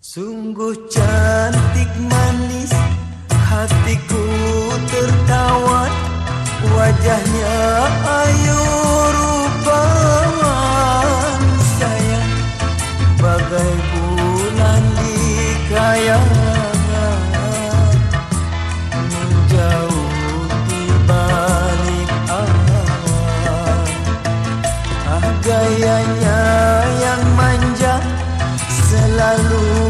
Sungguh cantik manis Hatiku tertawa Wajahnya ayu rupawan Sayang Bagai bulan di kayangan Menjauh di balik awan. Ah, gayanya yang manja Selalu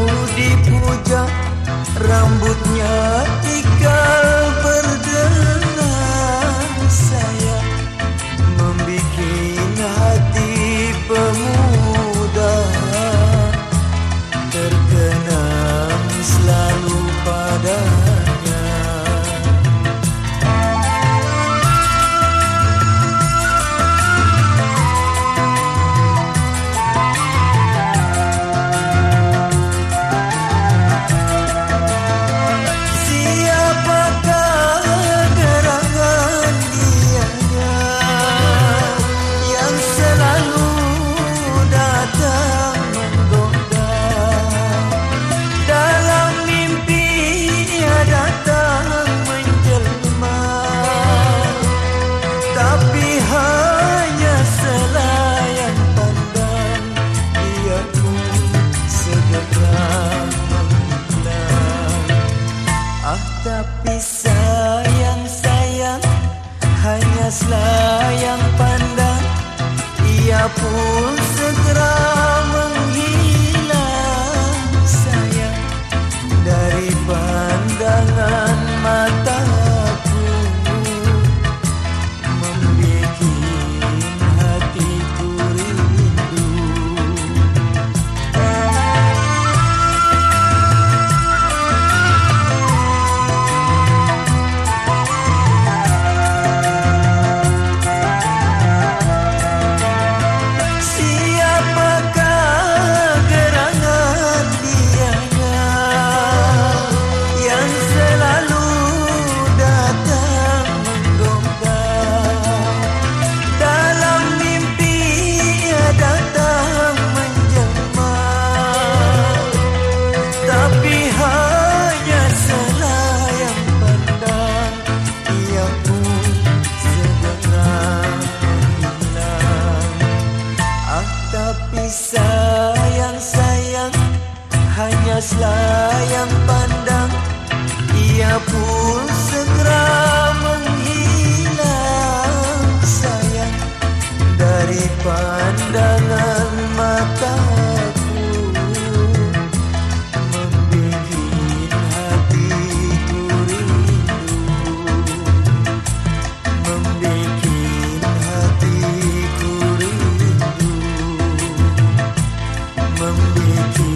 Rambutnya ikal Singapore Alas yang pandang Ia pun segera menghilang Sayang. Dari pandangan mataku Membikin hatiku rindu.